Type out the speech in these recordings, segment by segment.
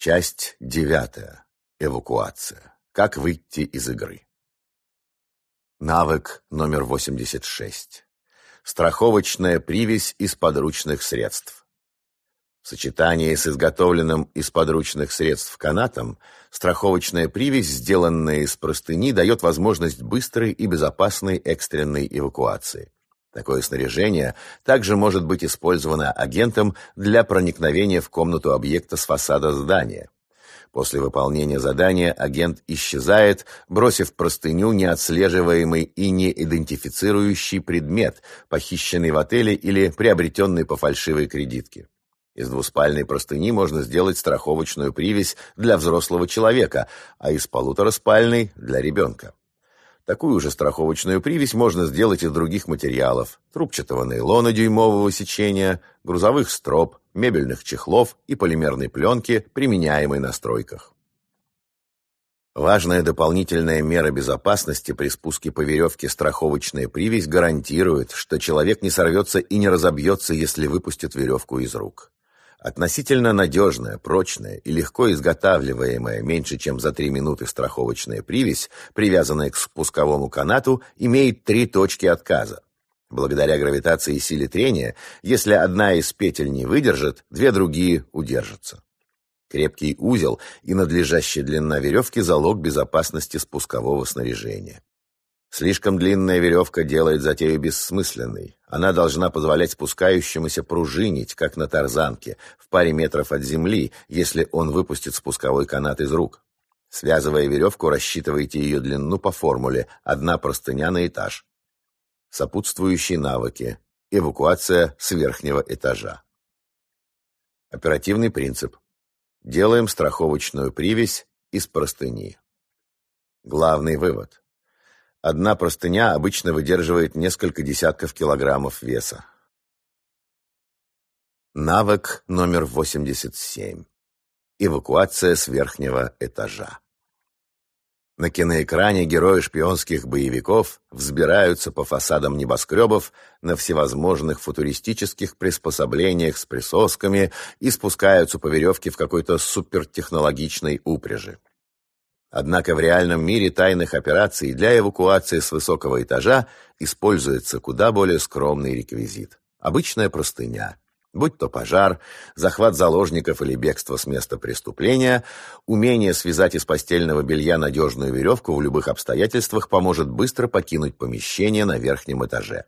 Часть девятая. Эвакуация. Как выйти из игры. Навык номер 86. Страховочная привязь из подручных средств. В сочетании с изготовленным из подручных средств канатом, страховочная привязь, сделанная из простыни, дает возможность быстрой и безопасной экстренной эвакуации. Такое снаряжение также может быть использовано агентом для проникновения в комнату объекта с фасада здания. После выполнения задания агент исчезает, бросив простыню неотслеживаемый и не идентифицирующий предмет, похищенный в отеле или приобретенный по фальшивой кредитке. Из двуспальной простыни можно сделать страховочную привязь для взрослого человека, а из полутораспальной – для ребенка. Такую же страховочную привязь можно сделать из других материалов – трубчатого нейлона дюймового сечения, грузовых строп, мебельных чехлов и полимерной пленки, применяемой на стройках. Важная дополнительная мера безопасности при спуске по веревке страховочная привязь гарантирует, что человек не сорвется и не разобьется, если выпустит веревку из рук. Относительно надежная, прочная и легко изготавливаемая меньше чем за 3 минуты страховочная привязь, привязанная к спусковому канату, имеет три точки отказа. Благодаря гравитации и силе трения, если одна из петель не выдержит, две другие удержатся. Крепкий узел и надлежащая длина веревки – залог безопасности спускового снаряжения. Слишком длинная веревка делает затею бессмысленной. Она должна позволять спускающемуся пружинить, как на тарзанке, в паре метров от земли, если он выпустит спусковой канат из рук. Связывая веревку, рассчитывайте ее длину по формуле «одна простыня на этаж». Сопутствующие навыки. Эвакуация с верхнего этажа. Оперативный принцип. Делаем страховочную привязь из простыни. Главный вывод. Одна простыня обычно выдерживает несколько десятков килограммов веса. Навык номер 87. Эвакуация с верхнего этажа. На киноэкране герои шпионских боевиков взбираются по фасадам небоскребов на всевозможных футуристических приспособлениях с присосками и спускаются по веревке в какой-то супертехнологичной упряжи. Однако в реальном мире тайных операций для эвакуации с высокого этажа используется куда более скромный реквизит. Обычная простыня. Будь то пожар, захват заложников или бегство с места преступления, умение связать из постельного белья надежную веревку в любых обстоятельствах поможет быстро покинуть помещение на верхнем этаже.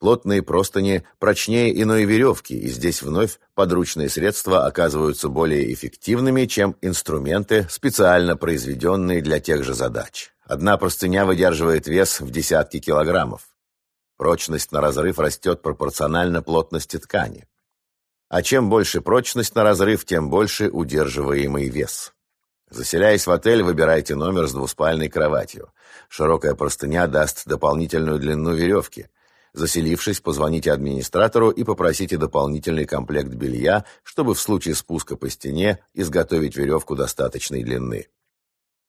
Плотные простыни прочнее иной веревки, и здесь вновь подручные средства оказываются более эффективными, чем инструменты, специально произведенные для тех же задач. Одна простыня выдерживает вес в десятки килограммов. Прочность на разрыв растет пропорционально плотности ткани. А чем больше прочность на разрыв, тем больше удерживаемый вес. Заселяясь в отель, выбирайте номер с двуспальной кроватью. Широкая простыня даст дополнительную длину веревки – Заселившись, позвоните администратору и попросите дополнительный комплект белья, чтобы в случае спуска по стене изготовить веревку достаточной длины.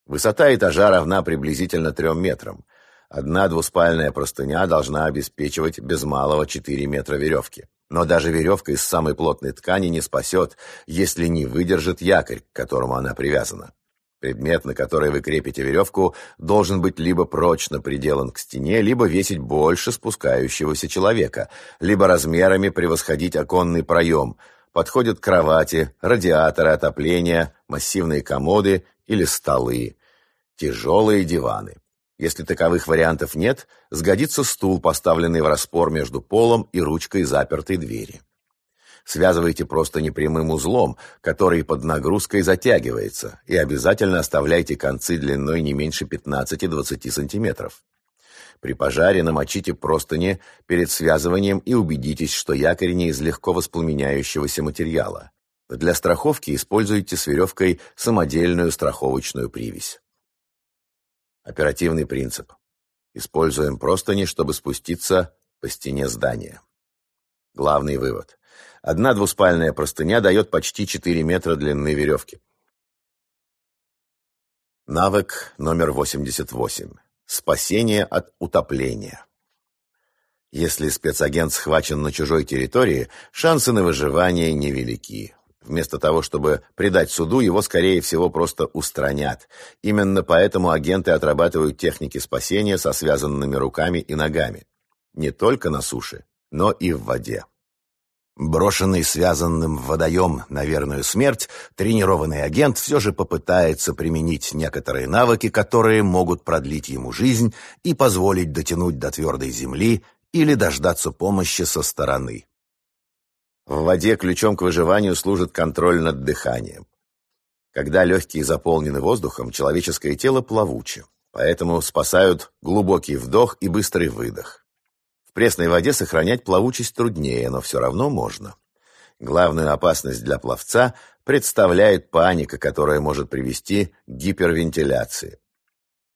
Высота этажа равна приблизительно 3 метрам. Одна двуспальная простыня должна обеспечивать без малого 4 метра веревки. Но даже веревка из самой плотной ткани не спасет, если не выдержит якорь, к которому она привязана. Предмет, на который вы крепите веревку, должен быть либо прочно приделан к стене, либо весить больше спускающегося человека, либо размерами превосходить оконный проем. Подходят кровати, радиаторы отопления, массивные комоды или столы, тяжелые диваны. Если таковых вариантов нет, сгодится стул, поставленный в распор между полом и ручкой запертой двери. Связывайте просто непрямым узлом, который под нагрузкой затягивается, и обязательно оставляйте концы длиной не меньше 15-20 сантиметров. При пожаре намочите простыни перед связыванием и убедитесь, что якорь не из легко воспламеняющегося материала. Для страховки используйте с веревкой самодельную страховочную привязь. Оперативный принцип. Используем простыни, чтобы спуститься по стене здания. Главный вывод. Одна двуспальная простыня дает почти 4 метра длины веревки. Навык номер 88. Спасение от утопления. Если спецагент схвачен на чужой территории, шансы на выживание невелики. Вместо того, чтобы предать суду, его, скорее всего, просто устранят. Именно поэтому агенты отрабатывают техники спасения со связанными руками и ногами. Не только на суше, но и в воде. Брошенный связанным в водоем на верную смерть, тренированный агент все же попытается применить некоторые навыки, которые могут продлить ему жизнь и позволить дотянуть до твердой земли или дождаться помощи со стороны. В воде ключом к выживанию служит контроль над дыханием. Когда легкие заполнены воздухом, человеческое тело плавуче, поэтому спасают глубокий вдох и быстрый выдох. В пресной воде сохранять плавучесть труднее, но все равно можно. Главную опасность для пловца представляет паника, которая может привести к гипервентиляции.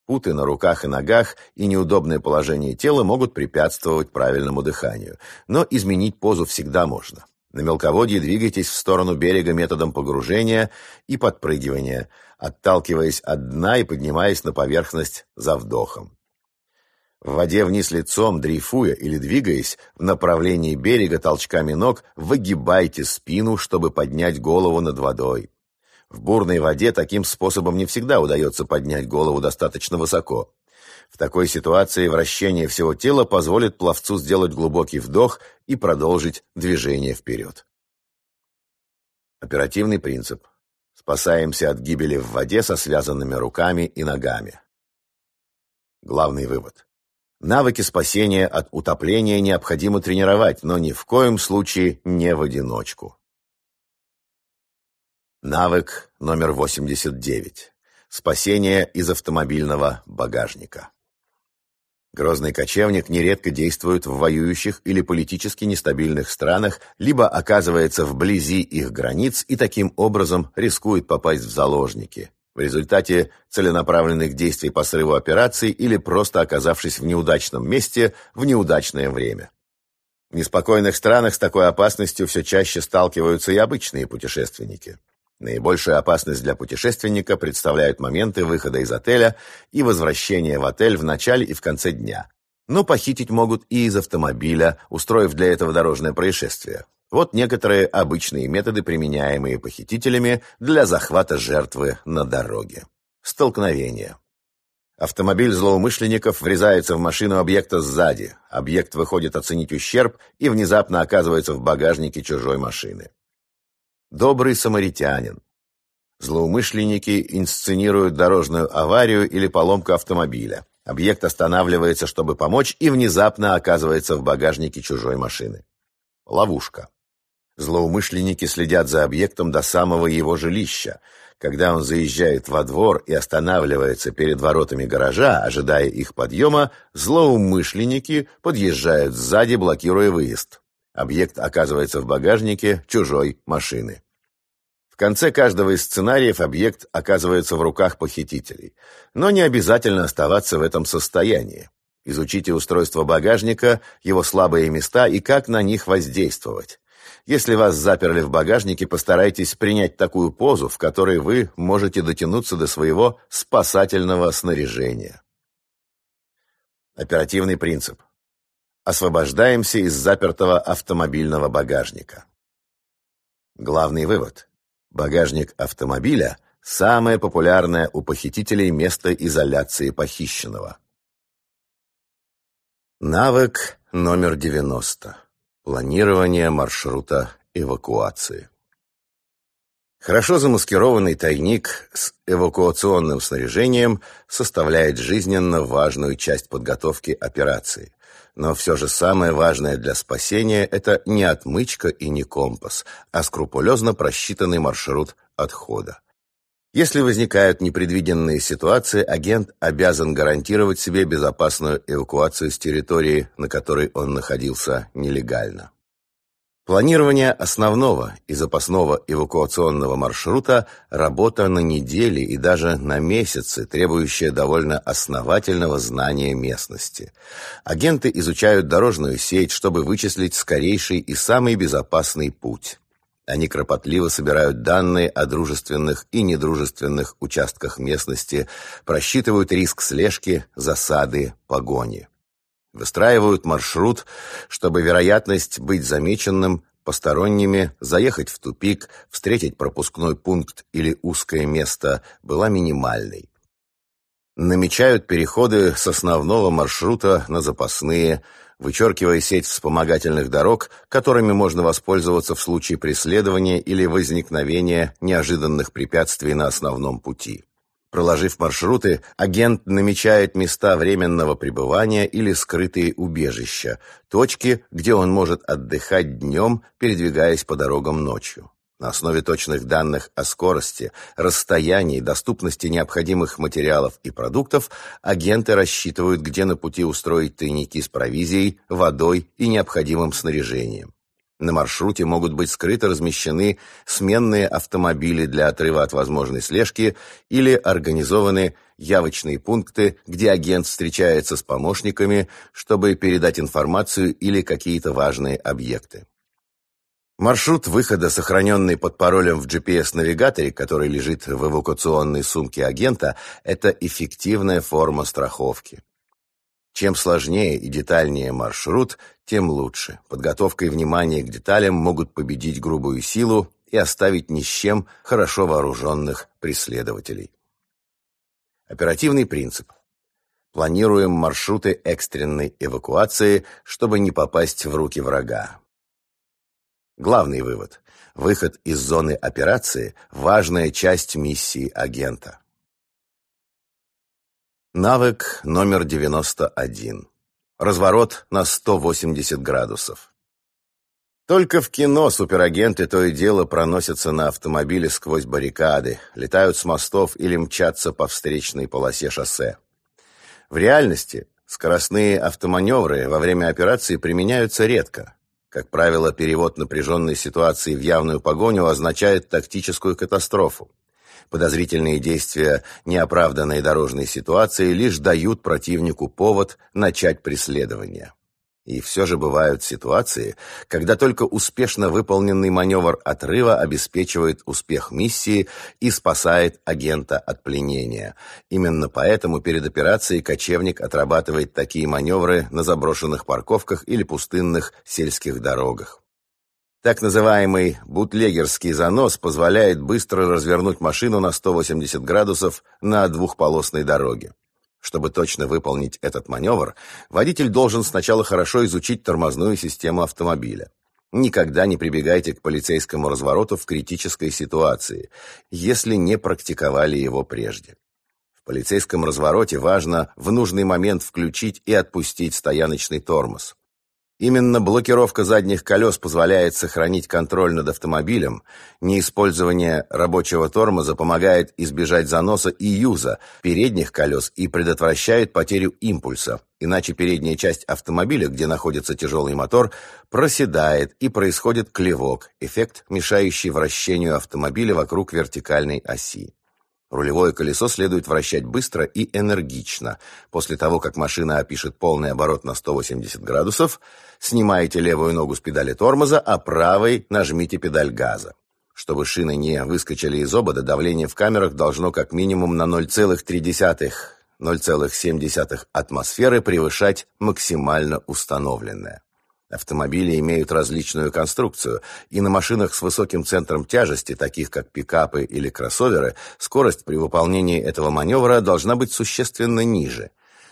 Путы на руках и ногах и неудобное положение тела могут препятствовать правильному дыханию, но изменить позу всегда можно. На мелководье двигайтесь в сторону берега методом погружения и подпрыгивания, отталкиваясь от дна и поднимаясь на поверхность за вдохом. В воде вниз лицом, дрейфуя или двигаясь в направлении берега толчками ног, выгибайте спину, чтобы поднять голову над водой. В бурной воде таким способом не всегда удается поднять голову достаточно высоко. В такой ситуации вращение всего тела позволит пловцу сделать глубокий вдох и продолжить движение вперед. Оперативный принцип. Спасаемся от гибели в воде со связанными руками и ногами. Главный вывод. Навыки спасения от утопления необходимо тренировать, но ни в коем случае не в одиночку. Навык номер 89. Спасение из автомобильного багажника. Грозный кочевник нередко действует в воюющих или политически нестабильных странах, либо оказывается вблизи их границ и таким образом рискует попасть в заложники. В результате целенаправленных действий по срыву операции или просто оказавшись в неудачном месте в неудачное время. В неспокойных странах с такой опасностью все чаще сталкиваются и обычные путешественники. Наибольшую опасность для путешественника представляют моменты выхода из отеля и возвращения в отель в начале и в конце дня. Но похитить могут и из автомобиля, устроив для этого дорожное происшествие. Вот некоторые обычные методы, применяемые похитителями для захвата жертвы на дороге. Столкновение. Автомобиль злоумышленников врезается в машину объекта сзади. Объект выходит оценить ущерб и внезапно оказывается в багажнике чужой машины. Добрый самаритянин. Злоумышленники инсценируют дорожную аварию или поломку автомобиля. Объект останавливается, чтобы помочь, и внезапно оказывается в багажнике чужой машины. Ловушка. Злоумышленники следят за объектом до самого его жилища. Когда он заезжает во двор и останавливается перед воротами гаража, ожидая их подъема, злоумышленники подъезжают сзади, блокируя выезд. Объект оказывается в багажнике чужой машины. В конце каждого из сценариев объект оказывается в руках похитителей. Но не обязательно оставаться в этом состоянии. Изучите устройство багажника, его слабые места и как на них воздействовать. Если вас заперли в багажнике, постарайтесь принять такую позу, в которой вы можете дотянуться до своего спасательного снаряжения. Оперативный принцип. Освобождаемся из запертого автомобильного багажника. Главный вывод. Багажник автомобиля – самое популярное у похитителей место изоляции похищенного. Навык номер 90. Планирование маршрута эвакуации. Хорошо замаскированный тайник с эвакуационным снаряжением составляет жизненно важную часть подготовки операции. Но все же самое важное для спасения – это не отмычка и не компас, а скрупулезно просчитанный маршрут отхода. Если возникают непредвиденные ситуации, агент обязан гарантировать себе безопасную эвакуацию с территории, на которой он находился нелегально. Планирование основного и запасного эвакуационного маршрута – работа на недели и даже на месяцы, требующая довольно основательного знания местности. Агенты изучают дорожную сеть, чтобы вычислить скорейший и самый безопасный путь. Они кропотливо собирают данные о дружественных и недружественных участках местности, просчитывают риск слежки, засады, погони. Выстраивают маршрут, чтобы вероятность быть замеченным посторонними, заехать в тупик, встретить пропускной пункт или узкое место была минимальной. Намечают переходы с основного маршрута на запасные, вычеркивая сеть вспомогательных дорог, которыми можно воспользоваться в случае преследования или возникновения неожиданных препятствий на основном пути. Проложив маршруты, агент намечает места временного пребывания или скрытые убежища, точки, где он может отдыхать днем, передвигаясь по дорогам ночью. На основе точных данных о скорости, расстоянии, доступности необходимых материалов и продуктов агенты рассчитывают, где на пути устроить тайники с провизией, водой и необходимым снаряжением. На маршруте могут быть скрыто размещены сменные автомобили для отрыва от возможной слежки или организованы явочные пункты, где агент встречается с помощниками, чтобы передать информацию или какие-то важные объекты. Маршрут выхода, сохраненный под паролем в GPS-навигаторе, который лежит в эвакуационной сумке агента, это эффективная форма страховки. Чем сложнее и детальнее маршрут, тем лучше. Подготовка и внимание к деталям могут победить грубую силу и оставить ни с чем хорошо вооруженных преследователей. Оперативный принцип. Планируем маршруты экстренной эвакуации, чтобы не попасть в руки врага. Главный вывод. Выход из зоны операции – важная часть миссии агента. Навык номер 91. Разворот на 180 градусов. Только в кино суперагенты то и дело проносятся на автомобиле сквозь баррикады, летают с мостов или мчатся по встречной полосе шоссе. В реальности скоростные автоманевры во время операции применяются редко. Как правило, перевод напряженной ситуации в явную погоню означает тактическую катастрофу. Подозрительные действия неоправданной дорожной ситуации лишь дают противнику повод начать преследование. И все же бывают ситуации, когда только успешно выполненный маневр отрыва обеспечивает успех миссии и спасает агента от пленения. Именно поэтому перед операцией кочевник отрабатывает такие маневры на заброшенных парковках или пустынных сельских дорогах. Так называемый бутлегерский занос позволяет быстро развернуть машину на 180 градусов на двухполосной дороге. Чтобы точно выполнить этот маневр, водитель должен сначала хорошо изучить тормозную систему автомобиля. Никогда не прибегайте к полицейскому развороту в критической ситуации, если не практиковали его прежде. В полицейском развороте важно в нужный момент включить и отпустить стояночный тормоз. Именно блокировка задних колес позволяет сохранить контроль над автомобилем, неиспользование рабочего тормоза помогает избежать заноса и юза передних колес и предотвращает потерю импульса, иначе передняя часть автомобиля, где находится тяжелый мотор, проседает и происходит клевок, эффект, мешающий вращению автомобиля вокруг вертикальной оси. Рулевое колесо следует вращать быстро и энергично. После того, как машина опишет полный оборот на 180 градусов, снимаете левую ногу с педали тормоза, а правой нажмите педаль газа. Чтобы шины не выскочили из обода, давление в камерах должно как минимум на 0,3-0,7 атмосферы превышать максимально установленное. Автомобили имеют различную конструкцию, и на машинах с высоким центром тяжести, таких как пикапы или кроссоверы, скорость при выполнении этого маневра должна быть существенно ниже.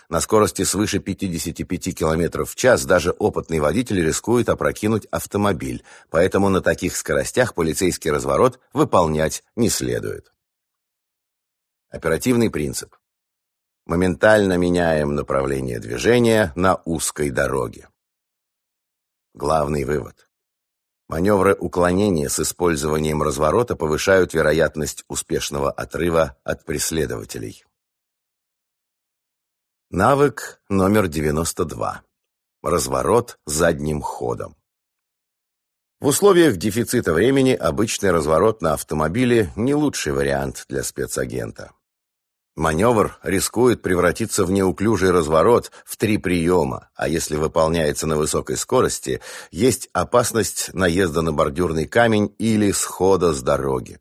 На скорости свыше 55 км в час даже опытный водитель рискует опрокинуть автомобиль, поэтому на таких скоростях полицейский разворот выполнять не следует. Оперативный принцип. Моментально меняем направление движения на узкой дороге. Главный вывод. Маневры уклонения с использованием разворота повышают вероятность успешного отрыва от преследователей. Навык номер 92. Разворот задним ходом. В условиях дефицита времени обычный разворот на автомобиле не лучший вариант для спецагента. Маневр рискует превратиться в неуклюжий разворот в три приема, а если выполняется на высокой скорости, есть опасность наезда на бордюрный камень или схода с дороги.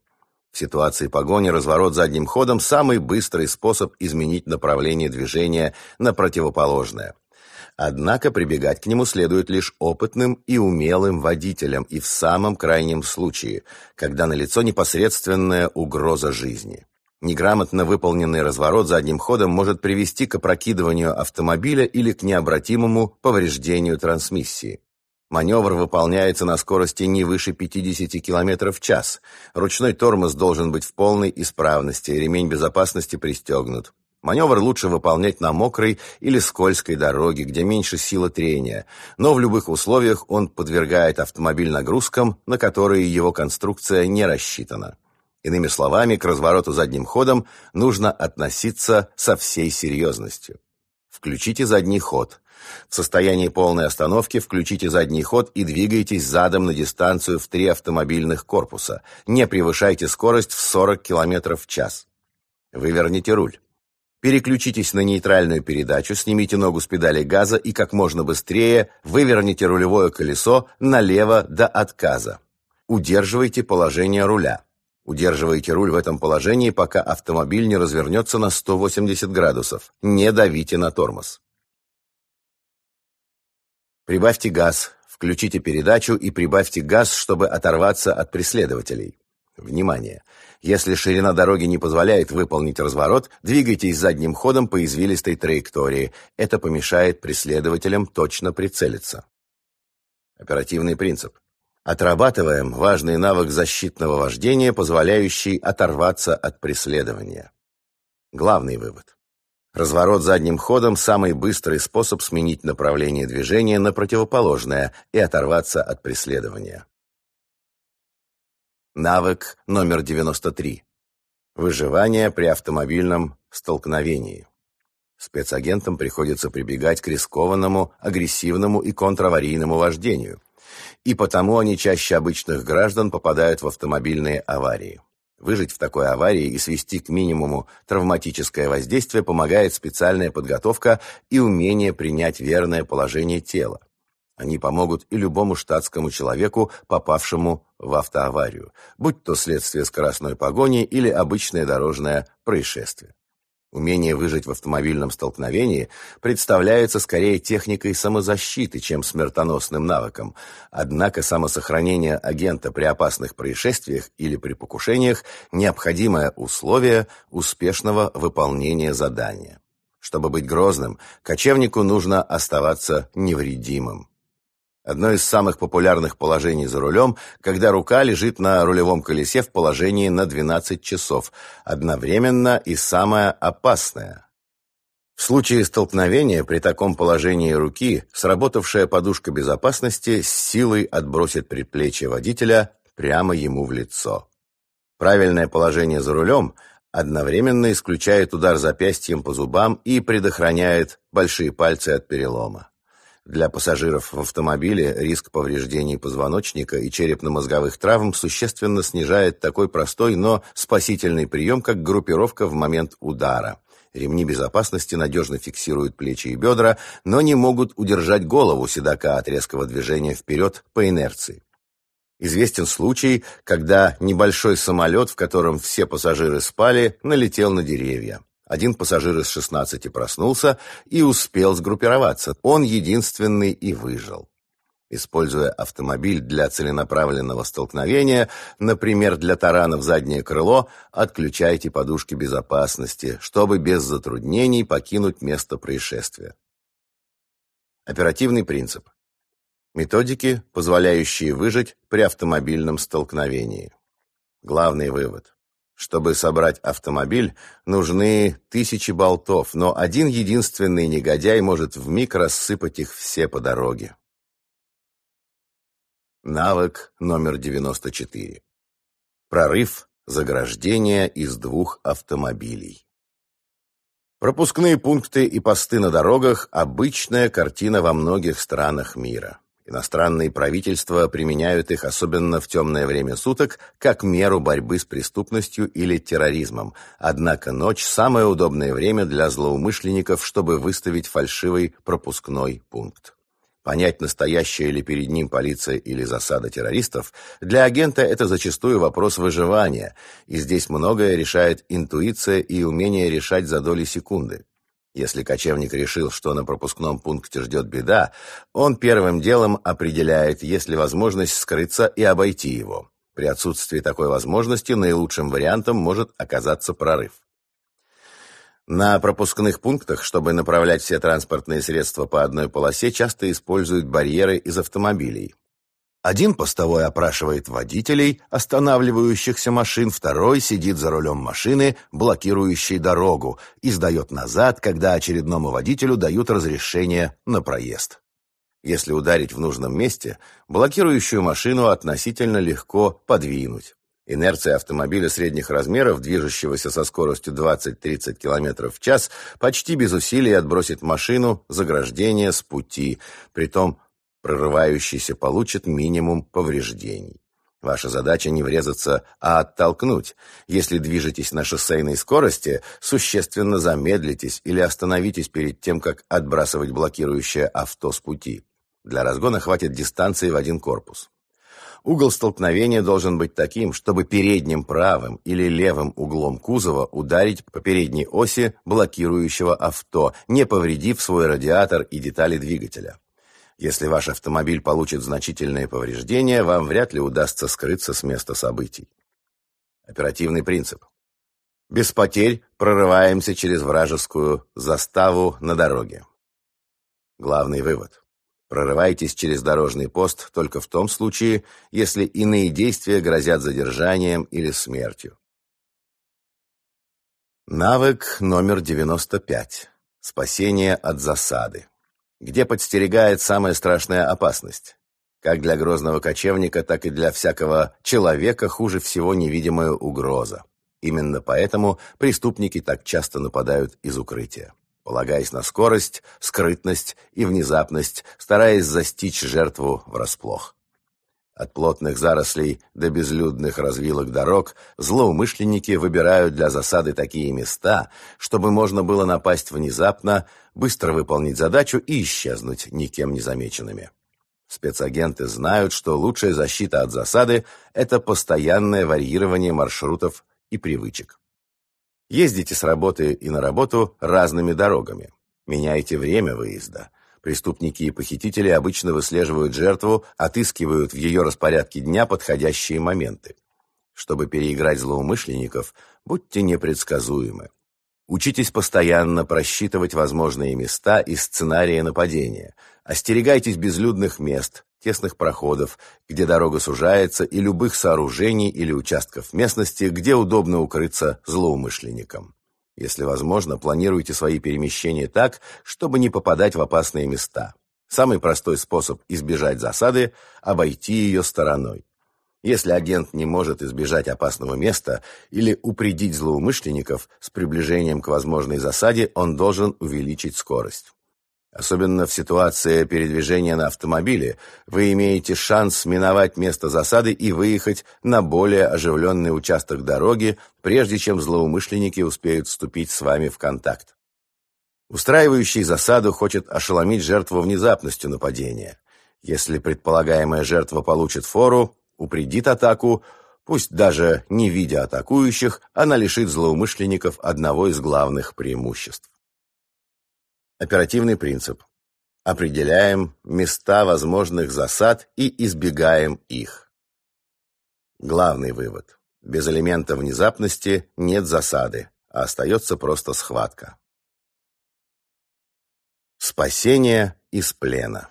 В ситуации погони разворот задним ходом – самый быстрый способ изменить направление движения на противоположное. Однако прибегать к нему следует лишь опытным и умелым водителям и в самом крайнем случае, когда налицо непосредственная угроза жизни. Неграмотно выполненный разворот задним ходом может привести к опрокидыванию автомобиля или к необратимому повреждению трансмиссии. Маневр выполняется на скорости не выше 50 км в час. Ручной тормоз должен быть в полной исправности, ремень безопасности пристегнут. Маневр лучше выполнять на мокрой или скользкой дороге, где меньше сила трения, но в любых условиях он подвергает автомобиль нагрузкам, на которые его конструкция не рассчитана. Иными словами, к развороту задним ходом нужно относиться со всей серьезностью. Включите задний ход. В состоянии полной остановки включите задний ход и двигайтесь задом на дистанцию в три автомобильных корпуса. Не превышайте скорость в 40 км в час. Выверните руль. Переключитесь на нейтральную передачу, снимите ногу с педали газа и как можно быстрее выверните рулевое колесо налево до отказа. Удерживайте положение руля. Удерживайте руль в этом положении, пока автомобиль не развернется на 180 градусов. Не давите на тормоз. Прибавьте газ, включите передачу и прибавьте газ, чтобы оторваться от преследователей. Внимание! Если ширина дороги не позволяет выполнить разворот, двигайтесь задним ходом по извилистой траектории. Это помешает преследователям точно прицелиться. Оперативный принцип. Отрабатываем важный навык защитного вождения, позволяющий оторваться от преследования. Главный вывод. Разворот задним ходом – самый быстрый способ сменить направление движения на противоположное и оторваться от преследования. Навык номер 93. Выживание при автомобильном столкновении. Спецагентам приходится прибегать к рискованному, агрессивному и контраварийному вождению – и потому они чаще обычных граждан попадают в автомобильные аварии. Выжить в такой аварии и свести к минимуму травматическое воздействие помогает специальная подготовка и умение принять верное положение тела. Они помогут и любому штатскому человеку, попавшему в автоаварию, будь то следствие скоростной погони или обычное дорожное происшествие. Умение выжить в автомобильном столкновении представляется скорее техникой самозащиты, чем смертоносным навыком. Однако самосохранение агента при опасных происшествиях или при покушениях – необходимое условие успешного выполнения задания. Чтобы быть грозным, кочевнику нужно оставаться невредимым. Одно из самых популярных положений за рулем, когда рука лежит на рулевом колесе в положении на 12 часов, одновременно и самое опасное. В случае столкновения при таком положении руки сработавшая подушка безопасности с силой отбросит предплечье водителя прямо ему в лицо. Правильное положение за рулем одновременно исключает удар запястьем по зубам и предохраняет большие пальцы от перелома. Для пассажиров в автомобиле риск повреждений позвоночника и черепно-мозговых травм существенно снижает такой простой, но спасительный прием, как группировка в момент удара. Ремни безопасности надежно фиксируют плечи и бедра, но не могут удержать голову седока от резкого движения вперед по инерции. Известен случай, когда небольшой самолет, в котором все пассажиры спали, налетел на деревья. Один пассажир из 16 проснулся и успел сгруппироваться. Он единственный и выжил. Используя автомобиль для целенаправленного столкновения, например, для тарана в заднее крыло, отключайте подушки безопасности, чтобы без затруднений покинуть место происшествия. Оперативный принцип. Методики, позволяющие выжить при автомобильном столкновении. Главный вывод. Чтобы собрать автомобиль, нужны тысячи болтов, но один единственный негодяй может вмиг рассыпать их все по дороге. Навык номер 94. Прорыв заграждения из двух автомобилей. Пропускные пункты и посты на дорогах – обычная картина во многих странах мира. Иностранные правительства применяют их особенно в темное время суток как меру борьбы с преступностью или терроризмом. Однако ночь – самое удобное время для злоумышленников, чтобы выставить фальшивый пропускной пункт. Понять, настоящая ли перед ним полиция или засада террористов, для агента это зачастую вопрос выживания, и здесь многое решает интуиция и умение решать за доли секунды. Если кочевник решил, что на пропускном пункте ждет беда, он первым делом определяет, есть ли возможность скрыться и обойти его. При отсутствии такой возможности наилучшим вариантом может оказаться прорыв. На пропускных пунктах, чтобы направлять все транспортные средства по одной полосе, часто используют барьеры из автомобилей. Один постовой опрашивает водителей останавливающихся машин, второй сидит за рулем машины, блокирующей дорогу, и сдает назад, когда очередному водителю дают разрешение на проезд. Если ударить в нужном месте, блокирующую машину относительно легко подвинуть. Инерция автомобиля средних размеров, движущегося со скоростью 20-30 км в час, почти без усилий отбросит машину заграждение с пути, притом прорывающийся получит минимум повреждений. Ваша задача не врезаться, а оттолкнуть. Если движетесь на шоссейной скорости, существенно замедлитесь или остановитесь перед тем, как отбрасывать блокирующее авто с пути. Для разгона хватит дистанции в один корпус. Угол столкновения должен быть таким, чтобы передним правым или левым углом кузова ударить по передней оси блокирующего авто, не повредив свой радиатор и детали двигателя. Если ваш автомобиль получит значительные повреждения, вам вряд ли удастся скрыться с места событий. Оперативный принцип. Без потерь прорываемся через вражескую заставу на дороге. Главный вывод. Прорывайтесь через дорожный пост только в том случае, если иные действия грозят задержанием или смертью. Навык номер 95. Спасение от засады где подстерегает самая страшная опасность. Как для грозного кочевника, так и для всякого человека хуже всего невидимая угроза. Именно поэтому преступники так часто нападают из укрытия. Полагаясь на скорость, скрытность и внезапность, стараясь застичь жертву врасплох. От плотных зарослей до безлюдных развилок дорог злоумышленники выбирают для засады такие места, чтобы можно было напасть внезапно, быстро выполнить задачу и исчезнуть никем не замеченными. Спецагенты знают, что лучшая защита от засады – это постоянное варьирование маршрутов и привычек. Ездите с работы и на работу разными дорогами. Меняйте время выезда – Преступники и похитители обычно выслеживают жертву, отыскивают в ее распорядке дня подходящие моменты. Чтобы переиграть злоумышленников, будьте непредсказуемы. Учитесь постоянно просчитывать возможные места и сценарии нападения. Остерегайтесь безлюдных мест, тесных проходов, где дорога сужается, и любых сооружений или участков местности, где удобно укрыться злоумышленникам. Если возможно, планируйте свои перемещения так, чтобы не попадать в опасные места. Самый простой способ избежать засады – обойти ее стороной. Если агент не может избежать опасного места или упредить злоумышленников с приближением к возможной засаде, он должен увеличить скорость. Особенно в ситуации передвижения на автомобиле вы имеете шанс миновать место засады и выехать на более оживленный участок дороги, прежде чем злоумышленники успеют вступить с вами в контакт. Устраивающий засаду хочет ошеломить жертву внезапностью нападения. Если предполагаемая жертва получит фору, упредит атаку, пусть даже не видя атакующих, она лишит злоумышленников одного из главных преимуществ. Оперативный принцип. Определяем места возможных засад и избегаем их. Главный вывод. Без элемента внезапности нет засады, а остается просто схватка. Спасение из плена.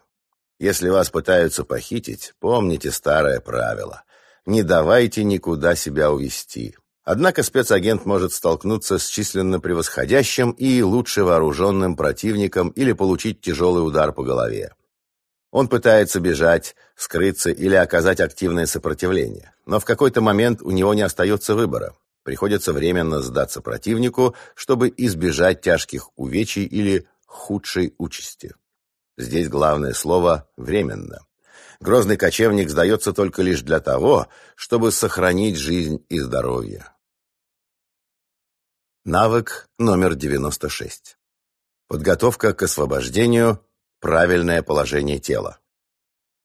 Если вас пытаются похитить, помните старое правило. Не давайте никуда себя увести. Однако спецагент может столкнуться с численно превосходящим и лучше вооруженным противником или получить тяжелый удар по голове. Он пытается бежать, скрыться или оказать активное сопротивление. Но в какой-то момент у него не остается выбора. Приходится временно сдаться противнику, чтобы избежать тяжких увечий или худшей участи. Здесь главное слово «временно». Грозный кочевник сдается только лишь для того, чтобы сохранить жизнь и здоровье. Навык номер 96. Подготовка к освобождению, правильное положение тела.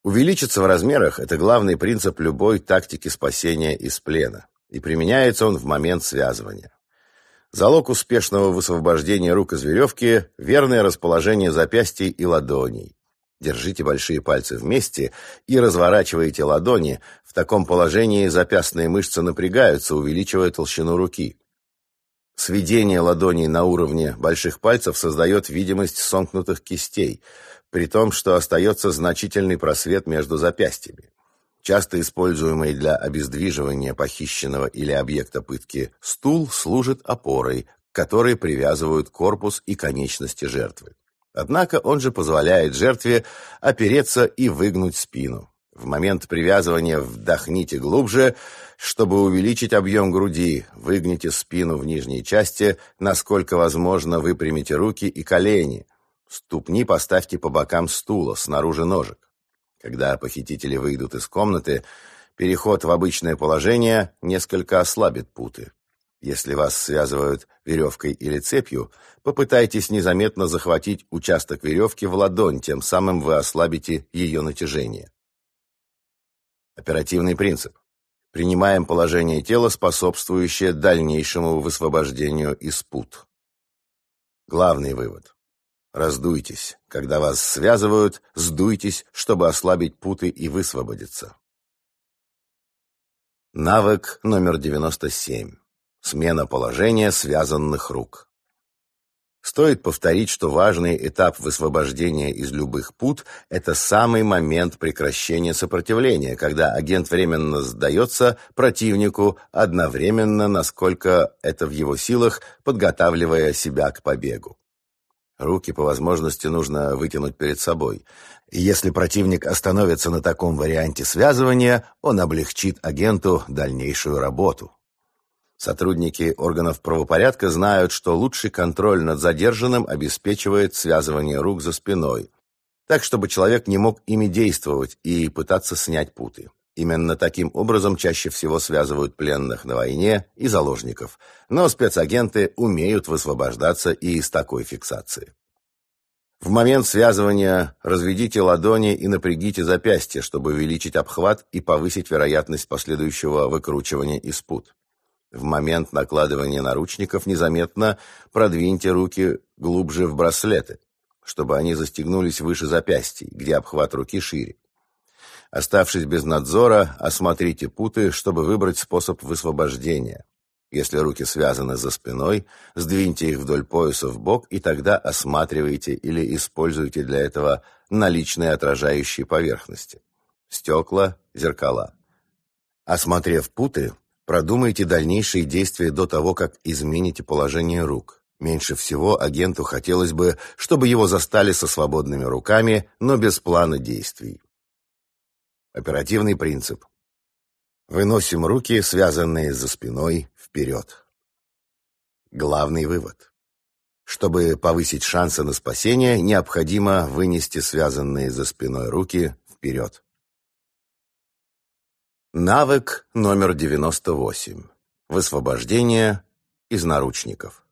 Увеличиться в размерах – это главный принцип любой тактики спасения из плена, и применяется он в момент связывания. Залог успешного высвобождения рук из веревки – верное расположение запястьей и ладоней. Держите большие пальцы вместе и разворачивайте ладони. В таком положении запястные мышцы напрягаются, увеличивая толщину руки. Сведение ладоней на уровне больших пальцев создает видимость сомкнутых кистей, при том, что остается значительный просвет между запястьями. Часто используемый для обездвиживания похищенного или объекта пытки стул служит опорой, к которой привязывают корпус и конечности жертвы. Однако он же позволяет жертве опереться и выгнуть спину. В момент привязывания вдохните глубже, чтобы увеличить объем груди. Выгните спину в нижней части, насколько возможно, выпрямите руки и колени. Ступни поставьте по бокам стула, снаружи ножек. Когда похитители выйдут из комнаты, переход в обычное положение несколько ослабит путы. Если вас связывают веревкой или цепью, попытайтесь незаметно захватить участок веревки в ладонь, тем самым вы ослабите ее натяжение. Оперативный принцип. Принимаем положение тела, способствующее дальнейшему высвобождению из пут. Главный вывод. Раздуйтесь. Когда вас связывают, сдуйтесь, чтобы ослабить путы и высвободиться. Навык номер 97. Смена положения связанных рук. Стоит повторить, что важный этап высвобождения из любых пут – это самый момент прекращения сопротивления, когда агент временно сдается противнику одновременно, насколько это в его силах, подготавливая себя к побегу. Руки по возможности нужно вытянуть перед собой. Если противник остановится на таком варианте связывания, он облегчит агенту дальнейшую работу. Сотрудники органов правопорядка знают, что лучший контроль над задержанным обеспечивает связывание рук за спиной, так чтобы человек не мог ими действовать и пытаться снять путы. Именно таким образом чаще всего связывают пленных на войне и заложников, но спецагенты умеют высвобождаться и из такой фиксации. В момент связывания разведите ладони и напрягите запястья, чтобы увеличить обхват и повысить вероятность последующего выкручивания из пут. В момент накладывания наручников незаметно продвиньте руки глубже в браслеты, чтобы они застегнулись выше запястий, где обхват руки шире. Оставшись без надзора, осмотрите путы, чтобы выбрать способ высвобождения. Если руки связаны за спиной, сдвиньте их вдоль пояса в бок и тогда осматривайте или используйте для этого наличные отражающие поверхности. Стекла, зеркала. Осмотрев путы, Продумайте дальнейшие действия до того, как измените положение рук. Меньше всего агенту хотелось бы, чтобы его застали со свободными руками, но без плана действий. Оперативный принцип. Выносим руки, связанные за спиной, вперед. Главный вывод. Чтобы повысить шансы на спасение, необходимо вынести связанные за спиной руки вперед. Навык номер 98. Высвобождение из наручников.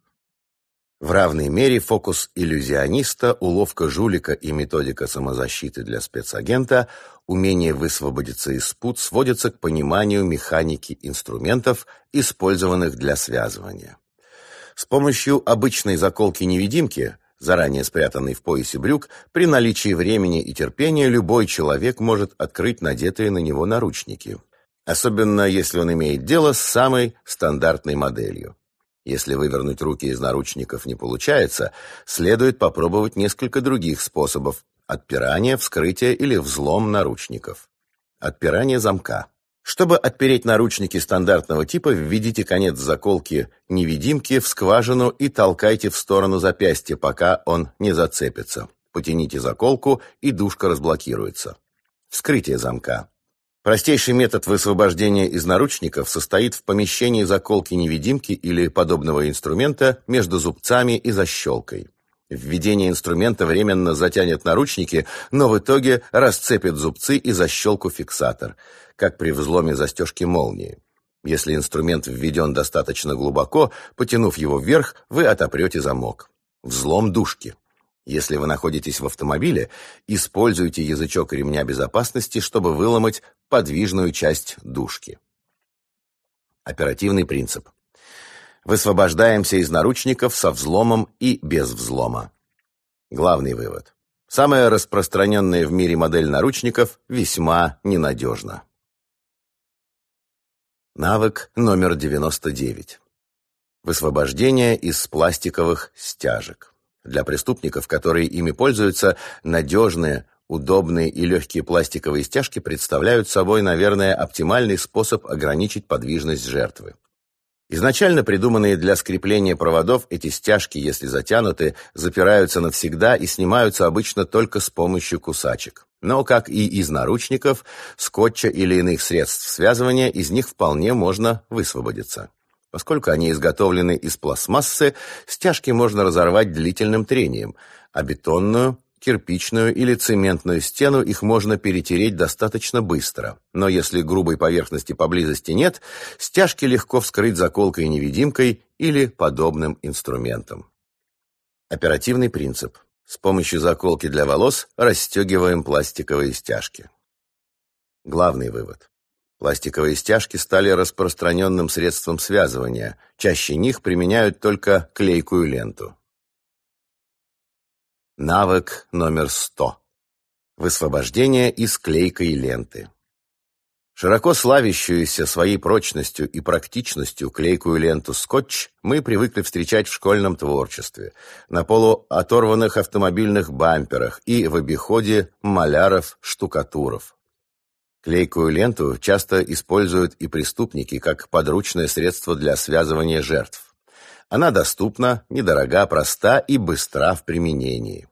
В равной мере фокус иллюзиониста, уловка жулика и методика самозащиты для спецагента, умение высвободиться из пут сводятся к пониманию механики инструментов, использованных для связывания. С помощью обычной заколки-невидимки, заранее спрятанной в поясе брюк, при наличии времени и терпения любой человек может открыть надетые на него наручники особенно если он имеет дело с самой стандартной моделью. Если вывернуть руки из наручников не получается, следует попробовать несколько других способов – отпирание, вскрытие или взлом наручников. Отпирание замка. Чтобы отпереть наручники стандартного типа, введите конец заколки невидимки в скважину и толкайте в сторону запястья, пока он не зацепится. Потяните заколку, и дужка разблокируется. Вскрытие замка. Простейший метод высвобождения из наручников состоит в помещении заколки-невидимки или подобного инструмента между зубцами и защелкой. Введение инструмента временно затянет наручники, но в итоге расцепит зубцы и защелку-фиксатор, как при взломе застежки молнии. Если инструмент введен достаточно глубоко, потянув его вверх, вы отопрете замок. Взлом дужки. Если вы находитесь в автомобиле, используйте язычок ремня безопасности, чтобы выломать подвижную часть дужки. Оперативный принцип. Высвобождаемся из наручников со взломом и без взлома. Главный вывод. Самая распространенная в мире модель наручников весьма ненадежна. Навык номер 99. Высвобождение из пластиковых стяжек. Для преступников, которые ими пользуются, надежные, удобные и легкие пластиковые стяжки представляют собой, наверное, оптимальный способ ограничить подвижность жертвы. Изначально придуманные для скрепления проводов, эти стяжки, если затянуты, запираются навсегда и снимаются обычно только с помощью кусачек. Но, как и из наручников, скотча или иных средств связывания, из них вполне можно высвободиться. Поскольку они изготовлены из пластмассы, стяжки можно разорвать длительным трением, а бетонную кирпичную или цементную стену их можно перетереть достаточно быстро. Но если грубой поверхности поблизости нет, стяжки легко вскрыть заколкой-невидимкой или подобным инструментом. Оперативный принцип. С помощью заколки для волос расстегиваем пластиковые стяжки. Главный вывод. Пластиковые стяжки стали распространенным средством связывания. Чаще них применяют только клейкую ленту. Навык номер 100. Высвобождение из клейкой ленты. Широко славящуюся своей прочностью и практичностью клейкую ленту скотч мы привыкли встречать в школьном творчестве, на полуоторванных автомобильных бамперах и в обиходе маляров-штукатуров. Клейкую ленту часто используют и преступники как подручное средство для связывания жертв. Она доступна, недорога, проста и быстра в применении.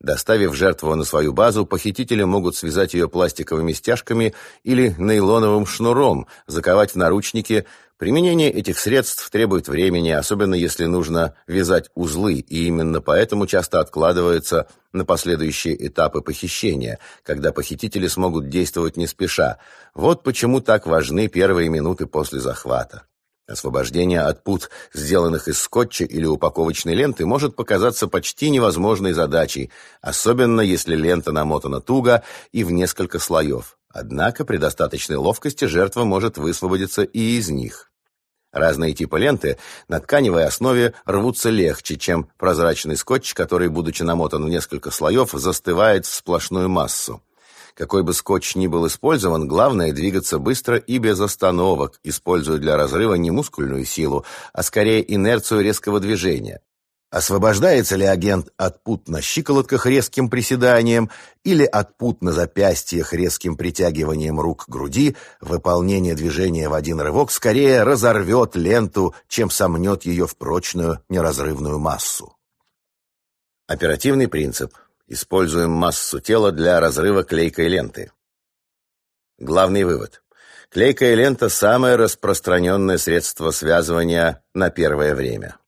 Доставив жертву на свою базу, похитители могут связать ее пластиковыми стяжками или нейлоновым шнуром, заковать в наручники. Применение этих средств требует времени, особенно если нужно вязать узлы, и именно поэтому часто откладывается на последующие этапы похищения, когда похитители смогут действовать не спеша. Вот почему так важны первые минуты после захвата. Освобождение от пут, сделанных из скотча или упаковочной ленты, может показаться почти невозможной задачей, особенно если лента намотана туго и в несколько слоев. Однако при достаточной ловкости жертва может высвободиться и из них. Разные типы ленты на тканевой основе рвутся легче, чем прозрачный скотч, который, будучи намотан в несколько слоев, застывает в сплошную массу. Какой бы скотч ни был использован, главное двигаться быстро и без остановок, используя для разрыва не мускульную силу, а скорее инерцию резкого движения. Освобождается ли агент от пут на щиколотках резким приседанием или от пут на запястьях резким притягиванием рук к груди, выполнение движения в один рывок скорее разорвет ленту, чем сомнет ее в прочную неразрывную массу. Оперативный принцип. Используем массу тела для разрыва клейкой ленты. Главный вывод. Клейкая лента – самое распространенное средство связывания на первое время.